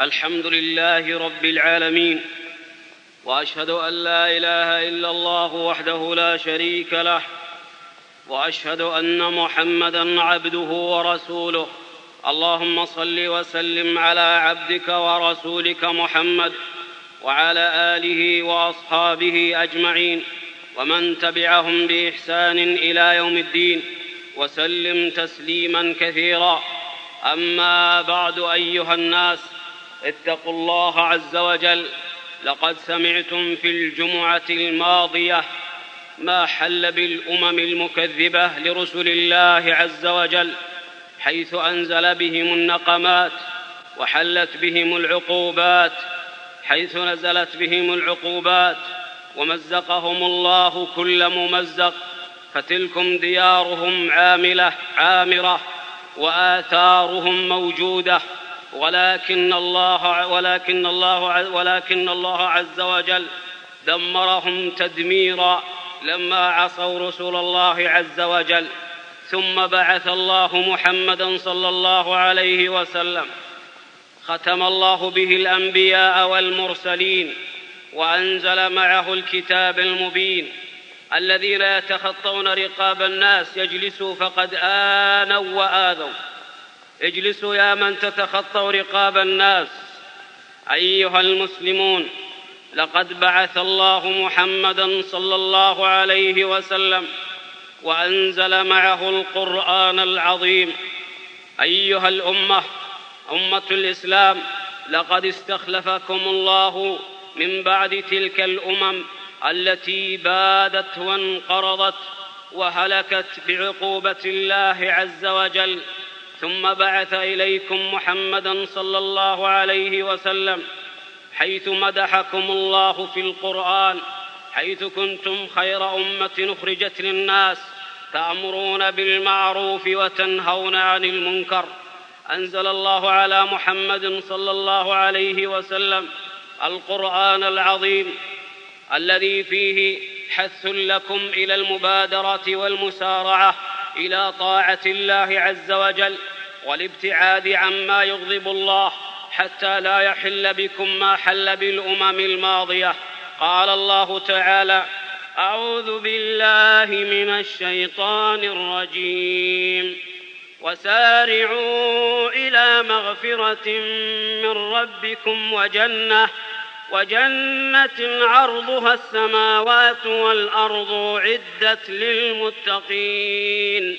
الحمد لله رب العالمين وأشهد أن لا إله إلا الله وحده لا شريك له وأشهد أن محمدا عبده ورسوله. اللهم صل وسلم على عبدك ورسولك محمد وعلى آله وأصحابه أجمعين ومن تبعهم بإحسان إلى يوم الدين وسلم تسليما كثيرا. أما بعد أيها الناس اتقوا الله عز وجل. لقد سمعتم في الجمعة الماضية ما حل بالأمم المكذبة لرسل الله عز وجل حيث أنزل بهم النقمات وحلت بهم العقوبات حيث نزلت بهم العقوبات ومزقهم الله كل ممزق فتلكم ديارهم عاملة عامرة وآثارهم موجودة. ولكن الله ولكن الله ولكن الله عز وجل دمرهم تدميرا لما عصوا رسول الله عز وجل. ثم بعث الله محمدا صلى الله عليه وسلم. ختم الله به الأنبياء والمرسلين وأنزل معه الكتاب المبين الذين يتخطون رقاب الناس يجلسوا فقد آنوا وآذوا. اجلسوا يا من تتخطوا رقاب الناس. أيها المسلمون لقد بعث الله محمدا صلى الله عليه وسلم وأنزل معه القرآن العظيم. أيها الأمة أمة الإسلام لقد استخلفكم الله من بعد تلك الأمم التي بادت وانقرضت وهلكت بعقوبة الله عز وجل. ثم بعث إليكم محمدا صلى الله عليه وسلم حيث مدحكم الله في القرآن حيث كنتم خير أمة أخرجت للناس تأمرون بالمعروف وتنهون عن المنكر. أنزل الله على محمد صلى الله عليه وسلم القرآن العظيم الذي فيه حث لكم إلى المبادرة والمسارعة إلى طاعة الله عز وجل. والابتعاد عما يغضب الله حتى لا يحل بكم ما حل بالأمم الماضية. قال الله تعالى أعوذ بالله من الشيطان الرجيم. وسارعوا إلى مغفرة من ربكم وجنة وجنة عرضها السماوات والأرض عدت للمتقين.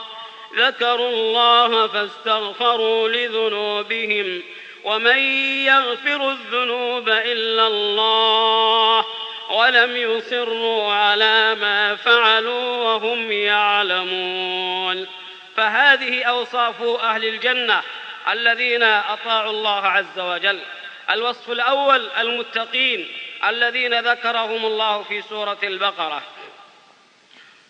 ذكروا الله فاستغفروا لذنوبهم ومن يغفر الذنوب إلا الله ولم يصروا على ما فعلوا وهم يعلمون فهذه أوصاف أهل الجنة الذين أطاعوا الله عز وجل الوصف الأول المتقين الذين ذكرهم الله في سورة البقرة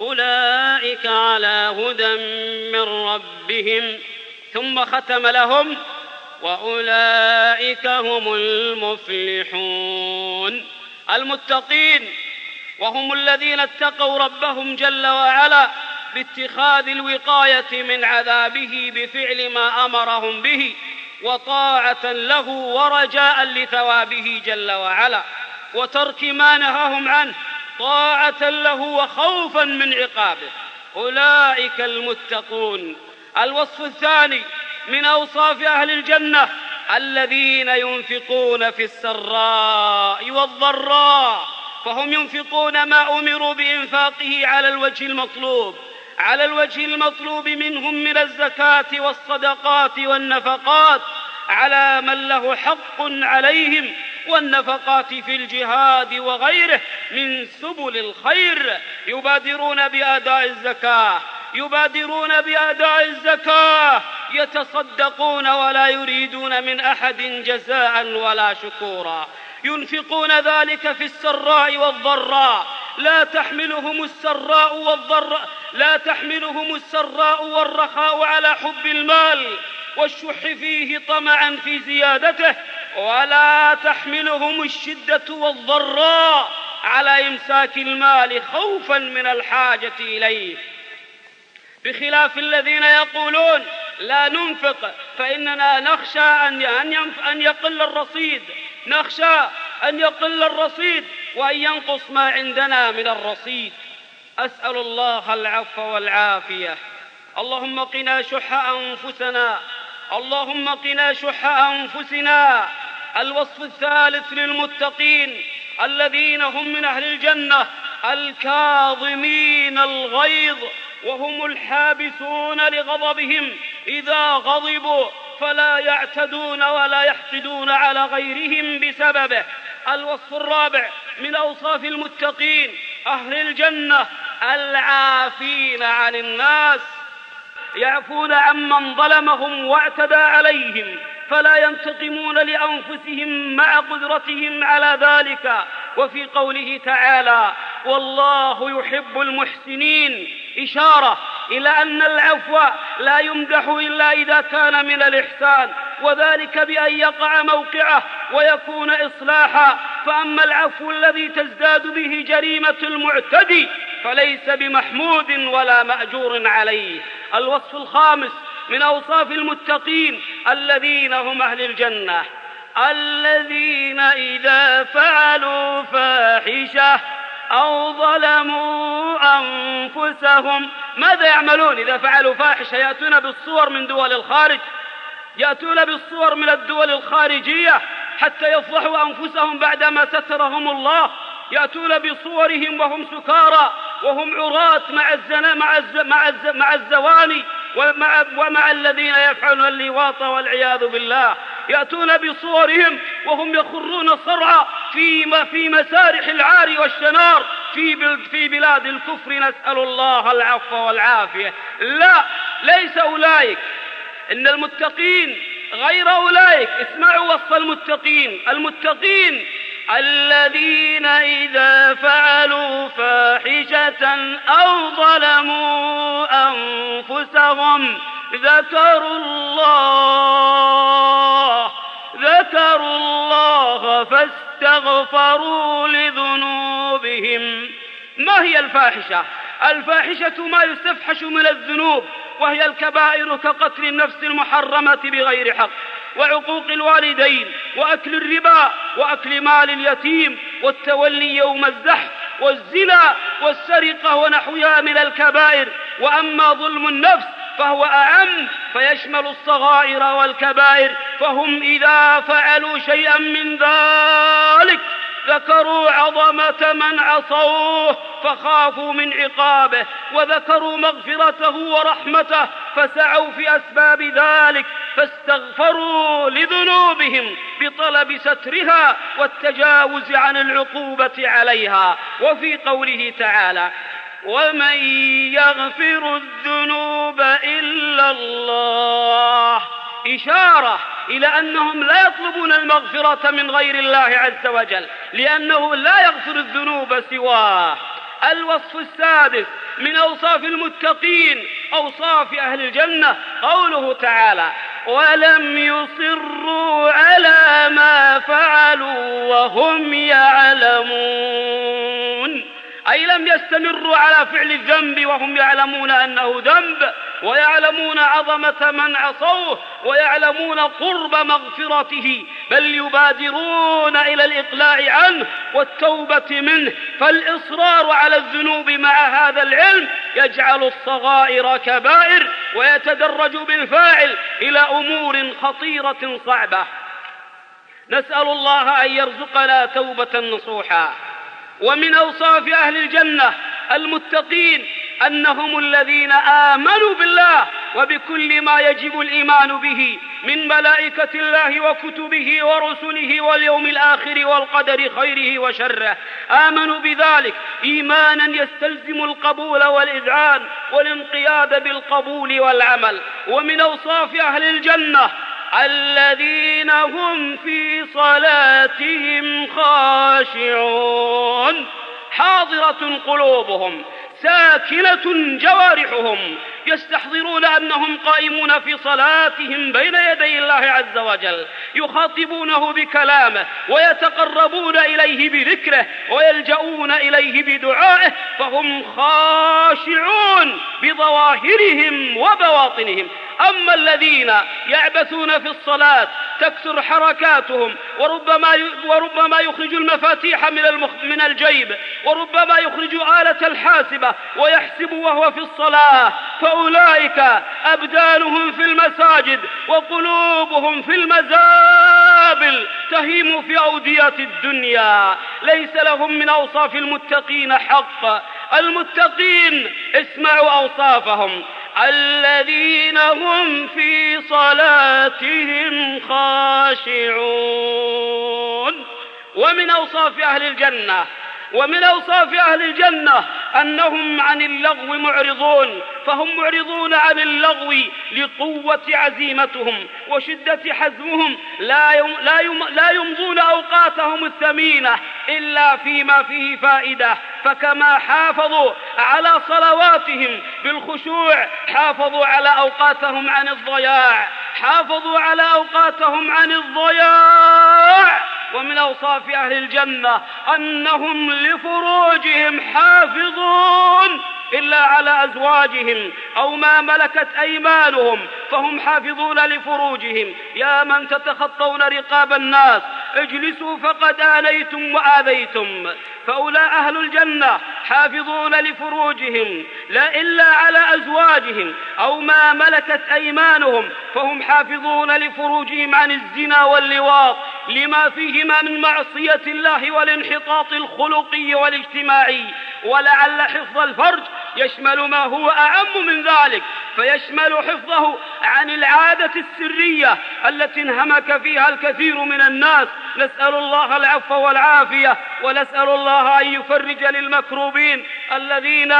أولئك على هدى من ربهم ثم ختم لهم وأولئك هم المفلحون. المتقين وهم الذين اتقوا ربهم جل وعلا باتخاذ الوقاية من عذابه بفعل ما أمرهم به وطاعة له ورجاء لثوابه جل وعلا وترك ما نهاهم عنه طاعة له وخوفا من عقابه. أولئك المتقون. الوصف الثاني من أوصاف أهل الجنة الذين ينفقون في السراء والضراء. فهم ينفقون ما أمروا بإنفاقه على الوجه المطلوب. على الوجه المطلوب منهم من الزكاة والصدقات والنفقات. على من له حق عليهم. والنفقات في الجهاد وغيره من سبل الخير. يبادرون بأداء الزكاة يبادرون بأداء الزكاة. يتصدقون ولا يريدون من أحد جزاء ولا شكورا. ينفقون ذلك في السراء والضراء. لا تحملهم السراء والضراء لا تحملهم السراء والرخاء على حب المال. والشح فيه طمعا في زيادته. ولا تحملهم الشدة والضراء على إمساك المال خوفا من الحاجة إليه. بخلاف الذين يقولون لا ننفق فإننا نخشى أن أن يقل الرصيد. نخشى أن يقل الرصيد وأن ينقص ما عندنا من الرصيد. أسأل الله العفو والعافية. اللهم قنا شح أنفسنا. اللهم قنا شح أنفسنا. الوصف الثالث للمتقين الذين هم من أهل الجنة الكاظمين الغيظ وهم الحابسون لغضبهم. إذا غضبوا فلا يعتدون ولا يحقدون على غيرهم بسببه. الوصف الرابع من أوصاف المتقين أهل الجنة العافين عن الناس يعفون عمن ظلمهم واعتدى عليهم. فلا ينتقمون لأنفسهم مع قدرتهم على ذلك. وفي قوله تعالى والله يحب المحسنين إشارة إلى أن العفو لا يمدح إلا إذا كان من الإحسان وذلك بأن يقع موقعه ويكون إصلاحا. فأما العفو الذي تزداد به جريمة المعتدي فليس بمحمود ولا مأجور عليه. الوصف الخامس من أوصاف المتقين الذين هم أهل الجنة. الذين إذا فعلوا فاحشة أو ظلموا أنفسهم ماذا يعملون إذا فعلوا فاحشة؟ يأتون بالصور من دول الخارج يأتون بالصور من الدول الخارجية حتى يفضحوا أنفسهم بعدما سترهم الله. يأتون بصورهم وهم سكارى وهم عراة مع الزنا مع الز... مع, الز... مع الزواني. ومع, ومع الذين يفعلون اللواط والعياذ بالله يأتون بصورهم وهم يخرون صرعى في في مسارح العار والشنار. في في بلاد الكفر نسأل الله العفو والعافية. لا ليس أولئك. إن المتقين غير أولئك. اسمعوا وصف المتقين. المتقين الذين إذا فعلوا فاحشة أو ظلموا أنفسهم ذكروا الله ذكروا الله فاستغفروا لذنوبهم ما هي الفاحشة؟ الفاحشة ما يستفحش من الذنوب وهي الكبائر كقتل النفس المحرمة بغير حق وعقوق الوالدين وأكل الربا وأكل مال اليتيم والتولي يوم الزحف والزنا والسرقة ونحوها من الكبائر. وأما ظلم النفس فهو أعم فيشمل الصغائر والكبائر. فهم إذا فعلوا شيئا من ذلك ذكروا عظمة من عصوه فخافوا من عقابه وذكروا مغفرته ورحمته فسعوا في أسباب ذلك فاستغفروا لذنوبهم بطلب سترها والتجاوز عن العقوبة عليها وفي قوله تعالى ومن يغفر الذنوب إلا الله إشارة إلى أنهم لا يطلبون المغفرة من غير الله عز وجل لأنه لا يغفر الذنوب سواه. الوصف السادس من أوصاف المتقين أوصاف أهل الجنة قوله تعالى ولم يصروا على ما فعلوا وهم يعلمون أي لم يستمروا على فعل الذنب وهم يعلمون أنه ذنب ويعلمون عظمة من عصوه ويعلمون قرب مغفرته بل يبادرون إلى الإقلاع عنه والتوبة منه. فالإصرار على الذنوب مع هذا العلم يجعل الصغائر كبائر ويتدرج بالفاعل إلى أمور خطيرة صعبة. نسأل الله أن يرزقنا توبة نصوحا. ومن أوصاف أهل الجنة المتقين أنهم الذين آمنوا بالله وبكل ما يجب الإيمان به من ملائكة الله وكتبه ورسله واليوم الآخر والقدر خيره وشره. آمنوا بذلك. إيمانا يستلزم القبول والإذعان والانقياد بالقبول والعمل. ومن أوصاف أهل الجنة الذين هم في صلاتهم خاشعون. حاضرة قلوبهم ساكنة جوارحهم يستحضرون أنهم قائمون في صلاتهم بين يدي الله عز وجل يخاطبونه بكلامه ويتقربون إليه بذكره ويلجؤون إليه بدعائه فهم خاشعون بظواهرهم وبواطنهم. أما الذين يعبثون في الصلاة تكثر حركاتهم وربما وربما يخرج المفاتيح من من الجيب وربما يخرج آلة الحاسبة ويحسب وهو في الصلاة فأولئك أبدانهم في المساجد وقلوبهم في المزابل تهيم في أودية الدنيا. ليس لهم من أوصاف المتقين حق. المتقين اسمعوا أوصافهم. الذين هم في صلاتهم خاشعون. ومن أوصاف أهل الجنة ومن أوصاف أهل الجنة أنهم عن اللغو معرضون فهم معرضون عن اللغو لقوة عزيمتهم وشدة حزمهم. لا يم لا, يم لا يمضون أوقاتهم الثمينة إلا فيما فيه فائدة. فكما حافظوا على صلواتهم بالخشوع حافظوا على أوقاتهم عن الضياع حافظوا على أوقاتهم عن الضياع. ومن أوصاف أهل الجنة أنهم لفروجهم حافظون إلا على أزواجهم أو ما ملكت أيمانهم فهم حافظون لفروجهم. يا من تتخطون رقاب الناس اجلسوا فقد آنيتم وآذيتم. فأولى أهل الجنة حافظون لفروجهم لا إلا على أزواجهم أو ما ملكت أيمانهم فهم حافظون لفروجهم عن الزنا واللواط. لما فيهما من معصية الله والانحطاط الخلقي والاجتماعي. ولعل حفظ الفرج يشمل ما هو أعم من ذلك فيشمل حفظه عن العادة السرية التي انهمك فيها الكثير من الناس نسأل الله العفو والعافية ونسأل الله أن يفرج للمكروبين الذين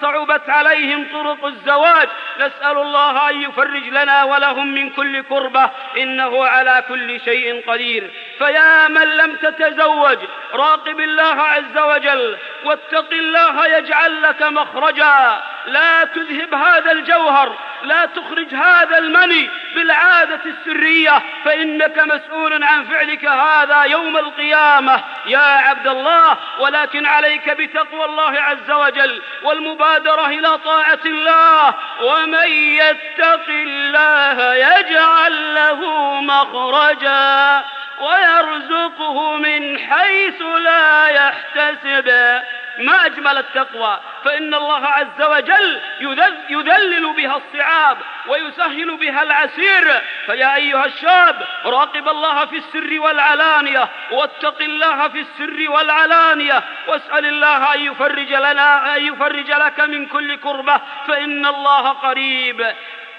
صعبت عليهم طرق الزواج. نسأل الله أن يفرج لنا ولهم من كل كربة إنه على كل شيء قدير. فيا من لم تتزوج راقب الله عز وجل واتق الله يجعل لك مخرجا. لا تذهب هذا الجوهر لا تخرج هذا المني بالعادة السرية فإنك مسؤول عن فعلك هذا يوم القيامة. يا عبد الله ولكن عليك بتقوى الله عز وجل والمبادرة إلى طاعة الله. ومن يتق الله يجعل له مخرجا ويرزقه من حيث لا يحتسب. ما أجمل التقوى فإن الله عز وجل يذلل بها الصعاب ويسهل بها العسير. فيا أيها الشاب راقب الله في السر والعلانية واتق الله في السر والعلانية واسأل الله أن يفرج لنا أن يفرج لك من كل كربة فإن الله قريب.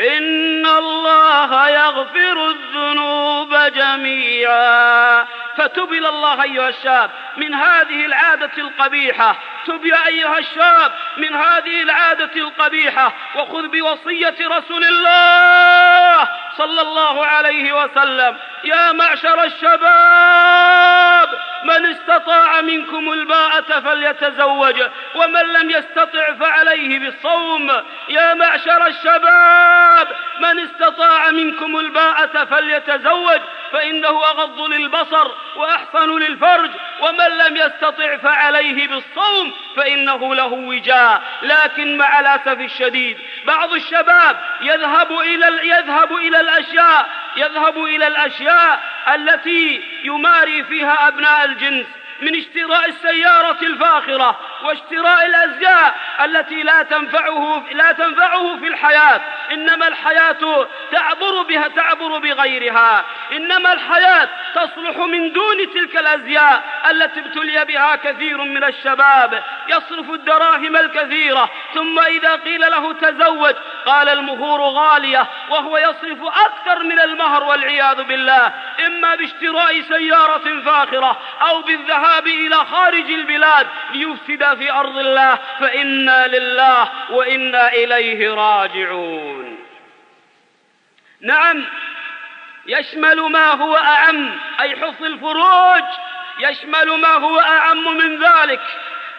إن الله يغفر الذنوب جميعا. فتب إلى الله أيها الشاب من هذه العادة القبيحة. تب يا أيها الشاب من هذه العادة القبيحة وخذ بوصية رسول الله صلى الله عليه وسلم. يا معشر الشباب من استطاع منكم الباءة فليتزوج ومن لم يستطع فعليه بالصوم. يا معشر الشباب من استطاع منكم الباءة فليتزوج فإنه أغض للبصر وأحسن للفرج. ومن لم يستطع فعليه بالصوم فإنه له وجاء. لكن مع الأسف الشديد بعض الشباب يذهب إلى يذهب إلى الأشياء يذهب إلى الأشياء التي يماري فيها أبناء الجنس. من اشتراء السيارة الفاخرة واشتراء الأزياء التي لا تنفعه لا تنفعه في الحياة. إنما الحياة تعبر بها تعبر بغيرها. إنما الحياة تصلح من دون تلك الأزياء التي ابتلي بها كثير من الشباب. يصرف الدراهم الكثيرة. ثم إذا قيل له تزوج قال المهور غالية وهو يصرف أكثر من المهر والعياذ بالله إما باشتراء سيارة فاخرة أو بالذهاب إلى خارج البلاد ليفسد في أرض الله فإنا لله وإنا إليه راجعون. نعم يشمل ما هو أعم أي حفظ الفروج يشمل ما هو أعم من ذلك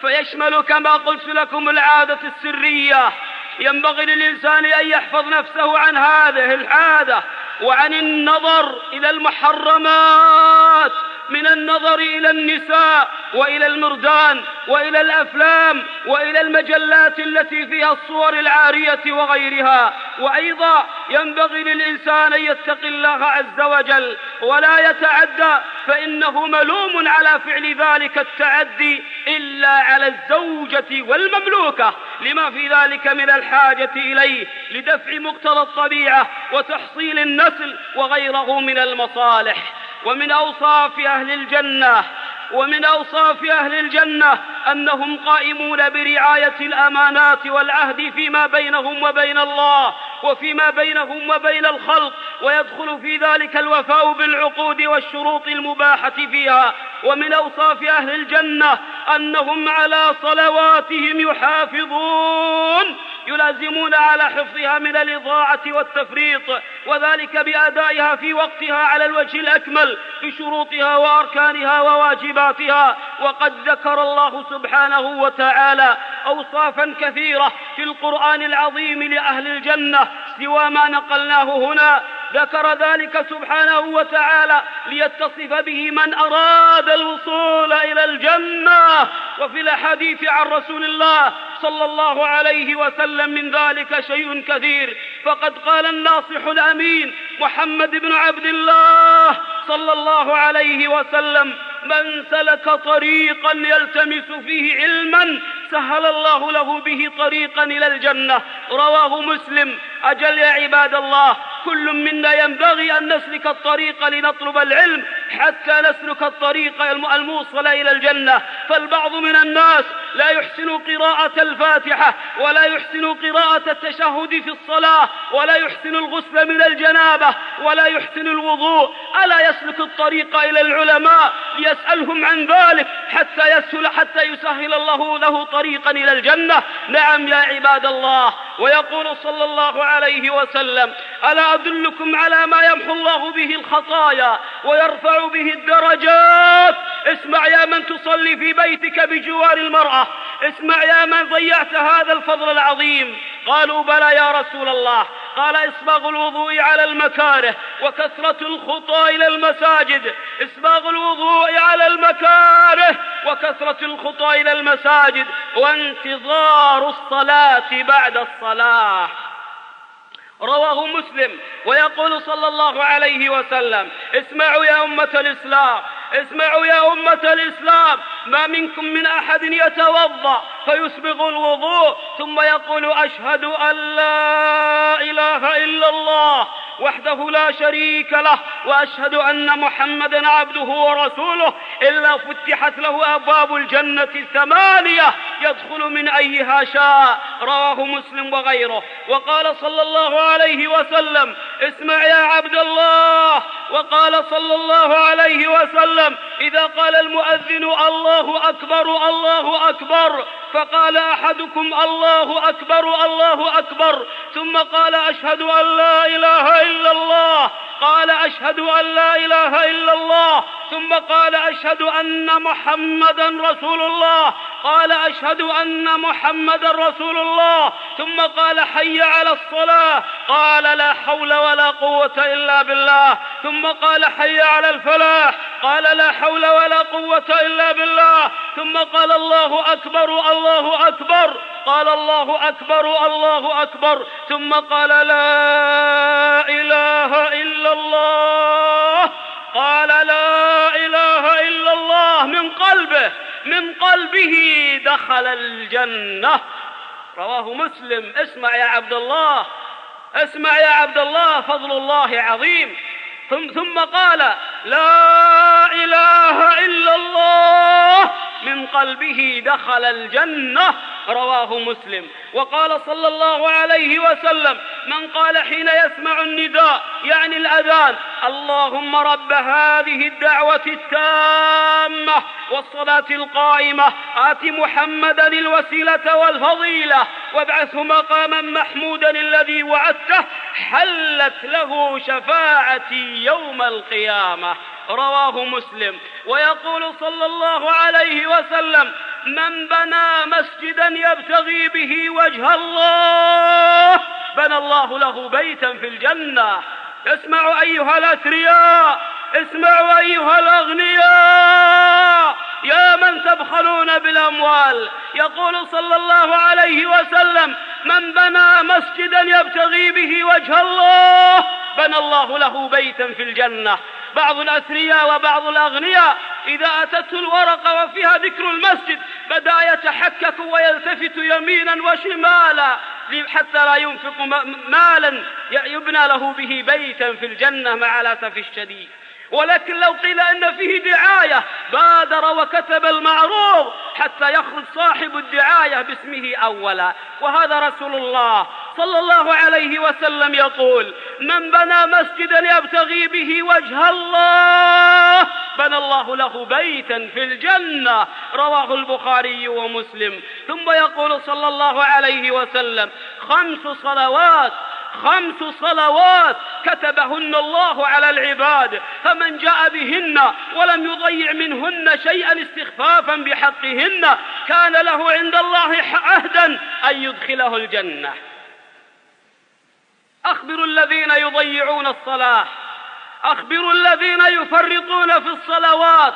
فيشمل كما قلت لكم العادة السرية ينبغي للإنسان أن يحفظ نفسه عن هذه العادة وعن النظر إلى المحرمات. من النظر إلى النساء وإلى المردان وإلى الأفلام وإلى المجلات التي فيها الصور العارية وغيرها. وأيضا ينبغي للإنسان أن يتقي الله عز وجل ولا يتعدى فإنه ملوم على فعل ذلك التعدي إلا على الزوجة والمملوكة. لما في ذلك من الحاجة إليه لدفع مقتضى الطبيعة وتحصيل النسل وغيره من المصالح. ومن أوصاف أهل الجنة ومن أوصاف أهل الجنة أنهم قائمون برعاية الأمانات والعهد فيما بينهم وبين الله وفيما بينهم وبين الخلق ويدخل في ذلك الوفاء بالعقود والشروط المباحة فيها. ومن أوصاف أهل الجنة أنهم على صلواتهم يحافظون يلازمون على حفظها من الإضاعة والتفريط وذلك بأدائها في وقتها على الوجه الأكمل بشروطها وأركانها وواجباتها. وقد ذكر الله سبحانه وتعالى أوصافا كثيرة في القرآن العظيم لأهل الجنة سوى ما نقلناه هنا. ذكر ذلك سبحانه وتعالى ليتصف به من أراد الوصول إلى الجنة. وفي الأحاديث عن رسول الله صلى الله عليه وسلم من ذلك شيء كثير. فقد قال الناصح الأمين محمد بن عبد الله صلى الله عليه وسلم من سلك طريقا يلتمس فيه علما سهل الله له به طريقا إلى الجنة. رواه مسلم. أجل يا عباد الله كل منا ينبغي أن نسلك الطريق لنطلب العلم حتى نسلك الطريق الموصل إلى الجنة. فالبعض من الناس لا يحسن قراءة الفاتحة ولا يحسن قراءة التشهد في الصلاة ولا يحسن الغسل من الجنابة ولا يحسن الوضوء. ألا يسلك الطريق إلى العلماء ليسألهم عن ذلك حتى يسهل حتى يسهل الله له طريقا إلى الجنة. نعم يا عباد الله. ويقول صلى الله عليه وسلم ألا أدلكم على ما يمحو الله به الخطايا ويرفع به الدرجات؟ اسمع يا من تصلي في بيتك بجوار المرأة. اسمع يا من ضيعت هذا الفضل العظيم. قالوا بلى يا رسول الله. قال إسباغ الوضوء على المكاره وكثرة الخطى إلى المساجد. إسباغ الوضوء على المكاره وكثرة الخطى إلى المساجد. وانتظار الصلاة بعد الصلاة. رواه مسلم ويقول صلى الله عليه وسلم اسمعوا يا أمة الإسلام اسمعوا يا أمة الإسلام ما منكم من أحد يتوضأ فيسبغ الوضوء ثم يقول أشهد أن لا إله إلا الله وحده لا شريك له وأشهد أن محمدا عبده ورسوله إلا فتحت له أبواب الجنة الثمانية يدخل من أيها شاء رواه مسلم وغيره. وقال صلى الله عليه وسلم اسمع يا عبد الله وقال صلى الله عليه وسلم إذا قال المؤذن الله أكبر الله أكبر فقال أحدكم الله أكبر الله أكبر ثم قال أشهد أن لا إله إلا الله قال أشهد أن لا إله إلا الله ثم قال أشهد أن محمدا رسول الله. قال أشهد أن محمدا رسول الله. ثم قال حي على الصلاة. قال لا حول ولا قوة إلا بالله. ثم قال حي على الفلاح. قال لا حول ولا قوة إلا بالله. ثم قال الله أكبر الله أكبر. قال الله أكبر الله أكبر. ثم قال لا إله إلا الله. قال لا من قلبه دخل الجنة. رواه مسلم. اسمع يا عبد الله. اسمع يا عبد الله فضل الله عظيم. ثم, ثم قال لا إله إلا الله. من قلبه دخل الجنة. رواه مسلم. وقال صلى الله عليه وسلم من قال حين يسمع النداء يعني الأذان اللهم رب هذه الدعوة التامة والصلاة القائمة آت محمدا الوسيلة والفضيلة وابعثه مقاما محمودا الذي وعدته حلت له شفاعتي يوم القيامة. رواه مسلم. ويقول صلى الله عليه وسلم من بنى مسجدا يبتغي به وجه الله بنى الله له بيتا في الجنة. اسمعوا أيها الأثرياء اسمعوا أيها الأغنياء. يا من تبخلون بالأموال. يقول صلى الله عليه وسلم من بنى مسجدا يبتغي به وجه الله. بنى الله له بيتا في الجنة. بعض الأثرياء وبعض الأغنياء إذا أتته الورقة وفيها ذكر المسجد بدأ يتحكك ويلتفت يمينا وشمالا. حتى لا ينفق مالا يبنى له به بيتا في الجنة مع الأسف الشديد. ولكن لو قيل إن فيه دعاية بادر وكتب المعروض حتى يخرج صاحب الدعاية باسمه اولا. وهذا رسول الله صلى الله عليه وسلم يقول من بنى مسجدا يبتغي به وجه الله بنى الله له بيتا في الجنة رواه البخاري ومسلم. ثم يقول صلى الله عليه وسلم خمس صلوات خمس صلوات كتبهن الله على العباد فمن جاء بهن ولم يضيع منهن شيئا استخفافا بحقهن كان له عند الله عهدا أن يدخله الجنة. أخبروا الذين يضيعون الصلاة. أخبروا الذين يفرطون في الصلوات.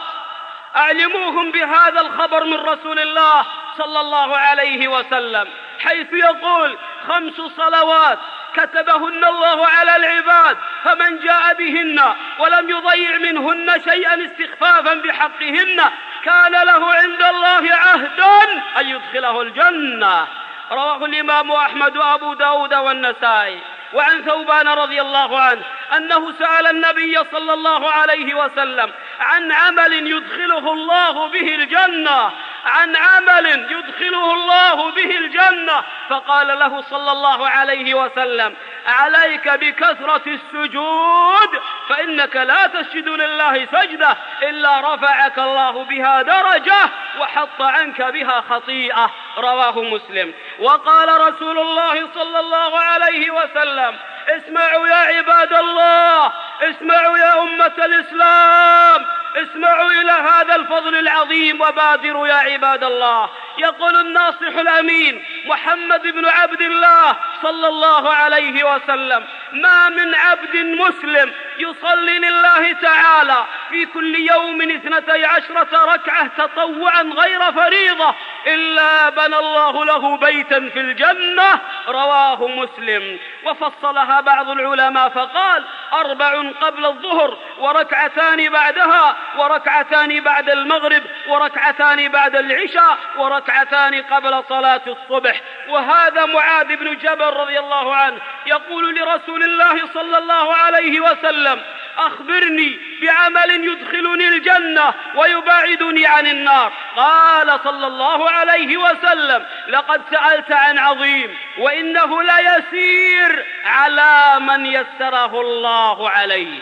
أعلموهم بهذا الخبر من رسول الله صلى الله عليه وسلم حيث يقول خمس صلوات كتبهن الله على العباد فمن جاء بهن ولم يضيع منهن شيئا استخفافا بحقهن كان له عند الله عهدا أن يدخله الجنة. رواه الإمام أحمد وأبو داود والنسائي. وعن ثوبان رضي الله عنه أنه سأل النبي صلى الله عليه وسلم عن عمل يدخله الله به الجنة. عن عمل يدخله الله به الجنة. فقال له صلى الله عليه وسلم عليك بكثرة السجود فإنك لا تسجد لله سجدة إلا رفعك الله بها درجة وحط عنك بها خطيئة. رواه مسلم. وقال رسول الله صلى الله عليه وسلم اسمعوا يا عباد الله اسمعوا يا أمة الإسلام اسمعوا إلى هذا الفضل العظيم وبادروا يا عباد الله. يقول الناصح الأمين محمد بن عبد الله صلى الله عليه وسلم ما من عبد مسلم يصلي لله تعالى في كل يوم اثنتي عشرة ركعة تطوعا غير فريضة إلا بنى الله له بيتا في الجنة. رواه مسلم. وفصلها بعض العلماء فقال أربع قبل الظهر وركعتان بعدها وركعتان بعد المغرب وركعتان بعد العشاء وركعتان قبل صلاة الصبح. وهذا معاذ بن جبل رضي الله عنه يقول لرسول الله صلى الله عليه وسلم أخبرني بعمل يدخلني الجنة ويباعدني عن النار. قال صلى الله عليه وسلم لقد سألت عن عظيم وإنه ليسير على من يسره الله عليه.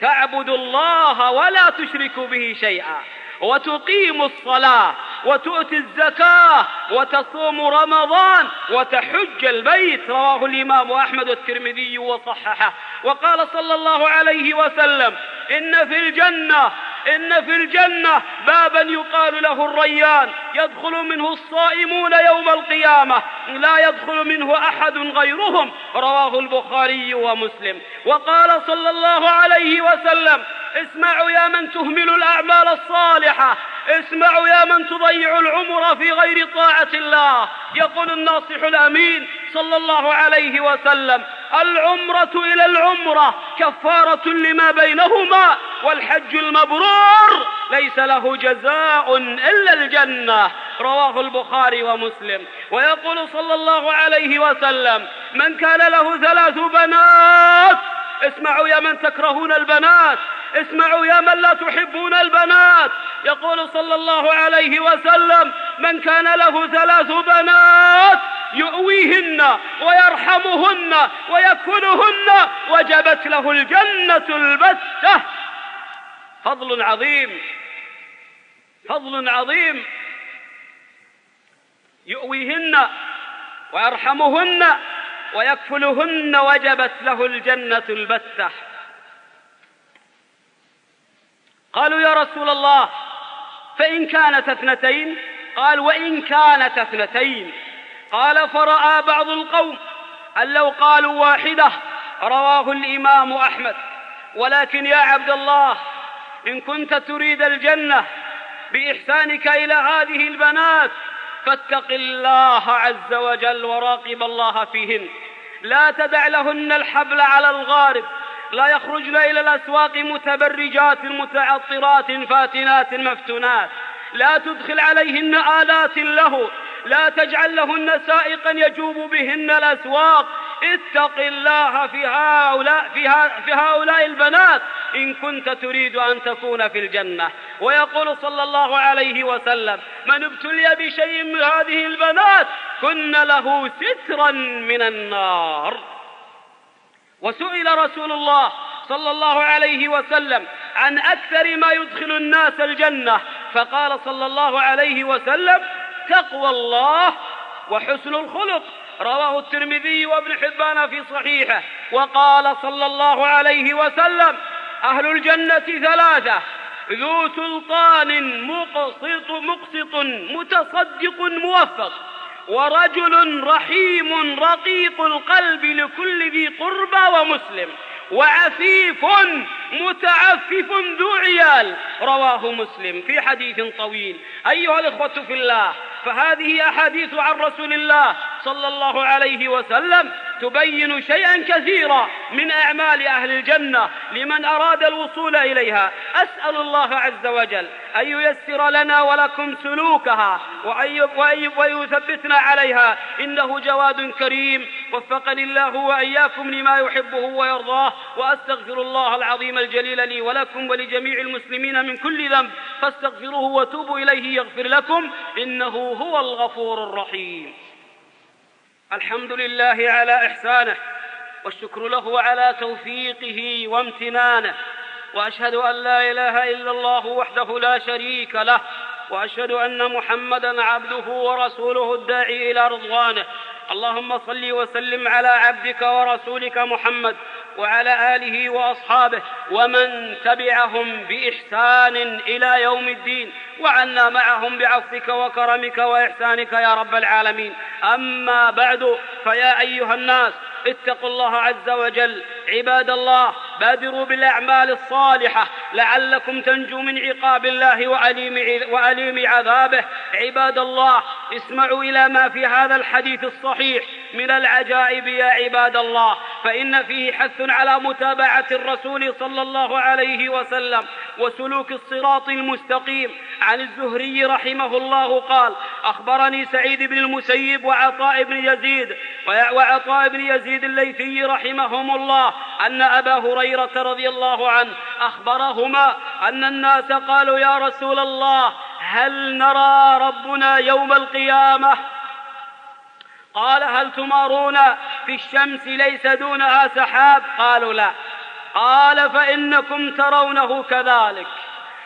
تعبد الله ولا تشرك به شيئا. وتقيم الصلاة وتؤتي الزكاة وتصوم رمضان وتحج البيت. رواه الإمام أحمد الترمذي وصححه. وقال صلى الله عليه وسلم إن في الجنة إن في الجنة بابا يقال له الريان. يدخل منه الصائمون يوم القيامة. لا يدخل منه أحد غيرهم. رواه البخاري ومسلم. وقال صلى الله عليه وسلم اسمعوا يا من تهمل الأعمال الصالحة. اسمعوا يا من تضيع العمر في غير طاعة الله. يقول الناصح الأمين صلى الله عليه وسلم العمرة إلى العمرة كفارة لما بينهما والحج المبرور ليس له جزاء إلا الجنة. رواه البخاري ومسلم. ويقول صلى الله عليه وسلم من كان له ثلاث بنات اسمعوا يا من تكرهون البنات. اسمعوا يا من لا تحبون البنات. يقول صلى الله عليه وسلم من كان له ثلاث بنات يؤويهن ويرحمهن ويكلهن وجبت له الجنة البتة. فضل عظيم فضل عظيم. يؤويهن ويرحمهن ويكفلهن وجبت له الجنة البتة. قالوا يا رسول الله فإن كانت اثنتين؟ قال وإن كانت اثنتين. قال فرأى بعض القوم أن لو قالوا واحدة رواه الإمام أحمد. ولكن يا عبد الله إن كنت تريد الجنة بإحسانك إلى هذه البنات فاتق الله عز وجل وراقب الله فيهن. لا تدع لهن الحبل على الغارب. لا يخرجن إلى الأسواق متبرجات متعطرات فاتنات مفتونات. لا تدخل عليهن آلات له. لا تجعل لهن سائقا يجوب بهن الأسواق. اتق الله في هؤلاء, في, في هؤلاء البنات. إن كنت تريد أن تكون في الجنة. ويقول صلى الله عليه وسلم من ابتلي بشيء من هذه البنات كن له سترا من النار. وسئل رسول الله صلى الله عليه وسلم عن أكثر ما يدخل الناس الجنة فقال صلى الله عليه وسلم تقوى الله وحسن الخلق. رواه الترمذي وابن حبان في صحيحه. وقال صلى الله عليه وسلم أهل الجنة ثلاثة ذو سلطان مقسط مقسط متصدق موفق. ورجل رحيم رقيق القلب لكل ذي قربى ومسلم وعفيف متعفف ذو عيال. رواه مسلم في حديث طويل. أيها الإخوة في الله فهذه أحاديث عن رسول الله صلى الله عليه وسلم تبين شيئا كثيرا من أعمال أهل الجنة لمن أراد الوصول إليها. أسأل الله عز وجل أن ييسر لنا ولكم سلوكها ويثبتنا عليها. إنه جواد كريم. وفقني الله وإياكم لما يحبه ويرضاه. وأستغفر الله العظيم الجليل لي ولكم ولجميع المسلمين من كل ذنب. فاستغفروه وتوبوا إليه يغفر لكم. إنه هو الغفور الرحيم. الحمد لله على إحسانه والشكر له على توفيقه وامتنانه وأشهد أن لا إله إلا الله وحده لا شريك له وأشهد أن محمدا عبده ورسوله الداعي إلى رضوانه. اللهم صل وسلم على عبدك ورسولك محمد. وعلى آله وأصحابه ومن تبعهم بإحسان إلى يوم الدين. وعنا معهم بعفوك وكرمك وإحسانك يا رب العالمين. أما بعد فيا أيها الناس اتقوا الله عز وجل. عباد الله بادروا بالأعمال الصالحة. لعلكم تنجوا من عقاب الله واليم وأليم عذابه. عباد الله اسمعوا إلى ما في هذا الحديث الصحيح من العجائب يا عباد الله فإن فيه حث على متابعة الرسول صلى الله عليه وسلم وسلوك الصراط المستقيم. عن الزهري رحمه الله قال أخبرني سعيد بن المسيب وعطاء بن يزيد وعطاء بن يزيد الليثي رحمهم الله أن أبا هريرة رضي الله عنه أخبرهما أن الناس قالوا يا رسول الله هل نرى ربنا يوم القيامة؟ قال هل تمارون في الشمس ليس دونها سحاب؟ قالوا لا. قال فإنكم ترونه كذلك.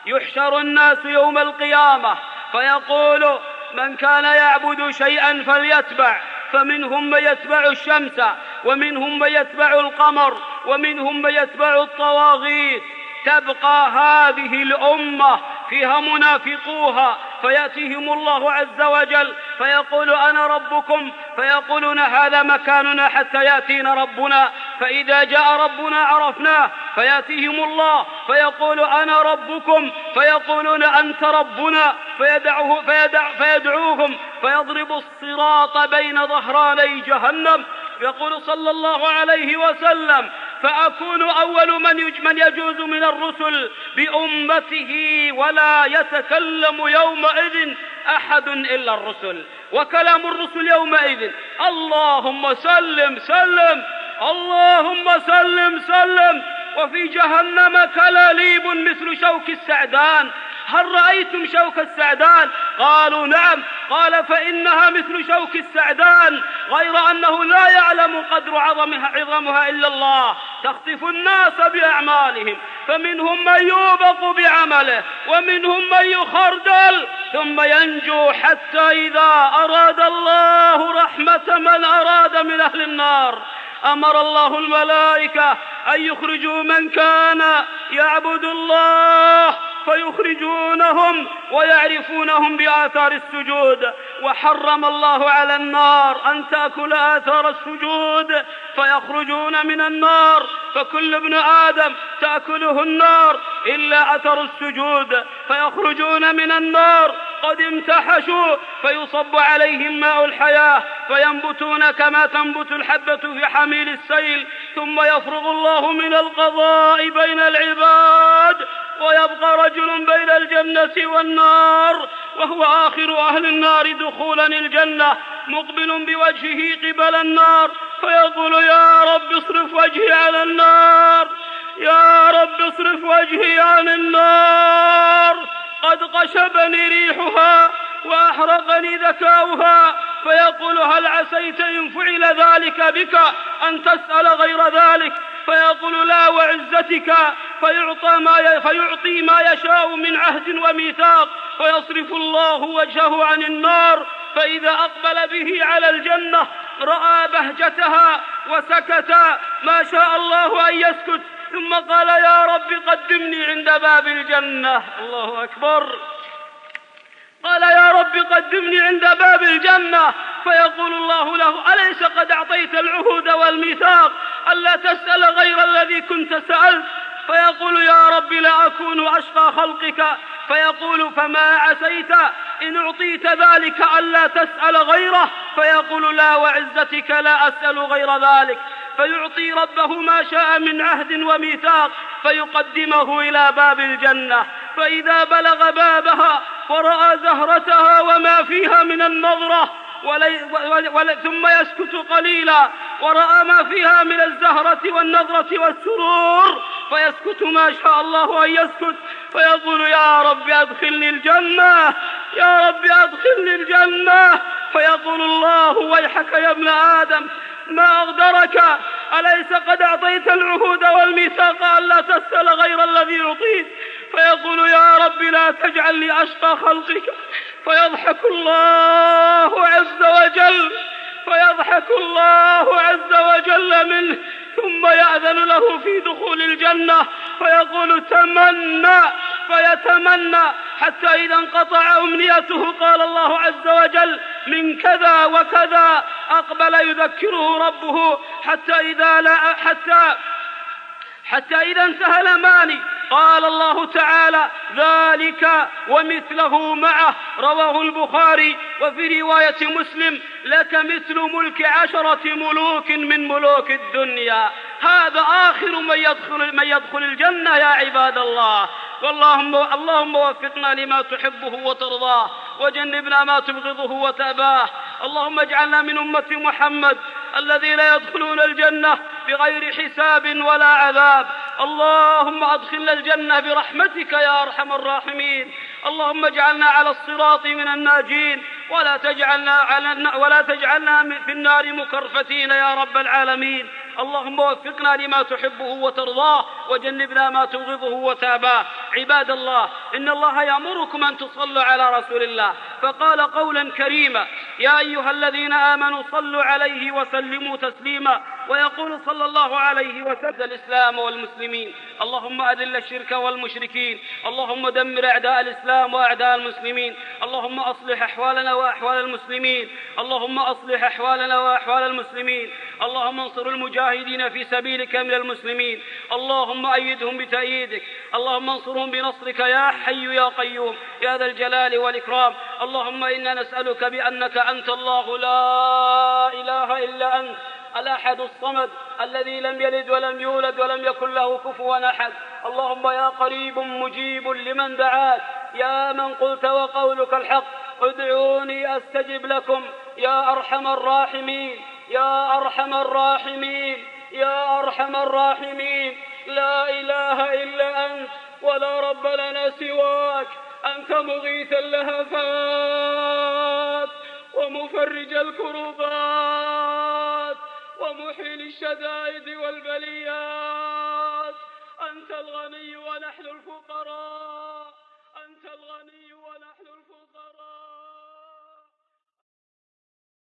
يحشر الناس يوم القيامة فيقول من كان يعبد شيئا فليتبع. فمنهم من يتبع الشمس ومنهم من يتبع القمر ومنهم من يتبع الطواغيت. تبقى هذه الأمة فيها منافقوها فيأتيهم الله عز وجل فيقول أنا ربكم فيقولون هذا مكاننا حتى يأتينا ربنا فإذا جاء ربنا عرفناه فيأتيهم الله فيقول أنا ربكم فيقولون أنت ربنا فيدعوه فيدع فيدعوهم فيضرب الصراط بين ظهراني جهنم يقول صلى الله عليه وسلم فأكون أول من من يجوز من الرسل بأمته ولا يتكلم يومئذ أحد إلا الرسل. وكلام الرسل يومئذ اللهم سلم سلم اللهم سلم سلم. وفي جهنم كلاليب مثل شوك السعدان. هل رأيتم شوك السعدان؟ قالوا نعم. قال فإنها مثل شوك السعدان غير أنه لا يعلم قدر عظمها, عظمها إلا الله. تخطف الناس بأعمالهم فمنهم من يوبق بعمله ومنهم من يخردل ثم ينجو حتى إذا أراد الله رحمة من أراد من أهل النار. أمر الله الملائكة أن يخرجوا من كان يعبد الله فيخرجونهم ويعرفونهم بآثار السجود. وحرم الله على النار أن تأكل آثار السجود. فيخرجون من النار فكل ابن آدم تأكله النار إلا أثر السجود. فيخرجون من النار قد امتحشوا فيصب عليهم ماء الحياة فينبتون كما تنبت الحبة في حميل السيل. ثم يفرغ الله من القضاء بين العباد. ويبقى رجل بين الجنة والنار وهو آخر أهل النار دخولا الجنة مقبل بوجهه قبل النار فيقول يا رب اصرف وجهي عن النار يا رب اصرف وجهي عن النار. قد قشبني ريحها وأحرقني ذكاؤها فيقول هل عسيت إن فعل ذلك بك أن تسأل غير ذلك؟ فيقول لا وعزتك فيعطى ما فيعطي ما يشاء من عهد وميثاق فيصرف الله وجهه عن النار فإذا أقبل به على الجنة رأى بهجتها وسكت ما شاء الله أن يسكت ثم قال يا رب قدمني عند باب الجنة. الله أكبر. قال يا رب قدمني عند باب الجنة. فيقول الله له أليس قد أعطيت العهود والميثاق؟ ألا تسأل غير الذي كنت سألت؟ فيقول يا رب لا أكون أشقى خلقك. فيقول فما عسيت؟ إن أعطيت ذلك ألا تسأل غيره. فيقول لا وعزتك لا أسأل غير ذلك. فيعطي ربه ما شاء من عهد وميثاق. فيقدمه إلى باب الجنة. فإذا بلغ بابها ورأى زهرتها وما فيها من النظرة ولي ولي ثم يسكت قليلا ورأى ما فيها من الزهرة والنظرة والسرور فيسكت ما شاء الله أن يسكت فيقول يا رب أدخلني الجنة يا رب أدخلني الجنة فيقول الله ويحك يا ابن آدم ما أغدرك؟ أليس قد أعطيت العهود والميثاق ألا تسأل غير الذي أعطيت فيقول يا رب لا تجعلني أشقى خلقك. فيضحك الله عز وجل فيضحك الله عز وجل منه ثم يأذن له في دخول الجنة. فيقول تمنى فيتمنى حتى إذا انقطع أمنيته قال الله عز وجل من كذا وكذا أقبل يذكره ربه حتى إذا لا حتى حتى إذا انتهى الأماني. قال الله تعالى ذلك ومثله معه رواه البخاري. وفي رواية مسلم لك مثل ملك عشرة ملوك من ملوك الدنيا. هذا آخر من يدخل, من يدخل الجنة يا عباد الله. واللهم اللهم وفقنا لما تحبه وترضاه وجنبنا ما تبغضه وتأباه. اللهم اجعلنا من أمة محمد الذين يدخلون الجنة بغير حساب ولا عذاب. اللهم أدخلنا الجنة برحمتك يا أرحم الراحمين. اللهم اجعلنا على الصراط من الناجين. ولا تجعلنا على ولا تجعلنا في النار مكرفتين يا رب العالمين. اللهم وفقنا لما تحبه وترضاه وجنبنا ما تبغضه وتاباه. عباد الله إن الله يأمركم أن تصلوا على رسول الله. فقال قولا كريما يا أيها الذين آمنوا صلوا عليه وسلموا تسليما. ويقول صلى الله عليه وسلم الإسلام والمسلمين اللهم أذل الشرك والمشركين. اللهم دمر أعداء الإسلام وأعداء المسلمين. اللهم أصلح أحوالنا وأحوال المسلمين. اللهم أصلح أحوالنا وأحوال المسلمين. اللهم انصر المجاهدين في سبيلك من المسلمين. اللهم أيدهم بتأييدك. اللهم انصرهم بنصرك يا حي يا قيوم. يا ذا الجلال والإكرام. اللهم إنا نسألك بأنك أنت الله. لا إله إلا أنت. الأحد الصمد الذي لم يلد ولم يولد ولم يكن له كفوا أحد. اللهم يا قريب مجيب لمن دعاك. يا من قلت وقولك الحق. ادعوني أستجب لكم. يا أرحم الراحمين. يا أرحم الراحمين يا أرحم الراحمين. لا إله إلا أنت ولا رب لنا سواك. أنت مغيث اللهفات ومفرج الكربات ومحيل الشدائد والبليات. أنت الغني ونحن الفقراء. أنت الغني ونحن الفقراء.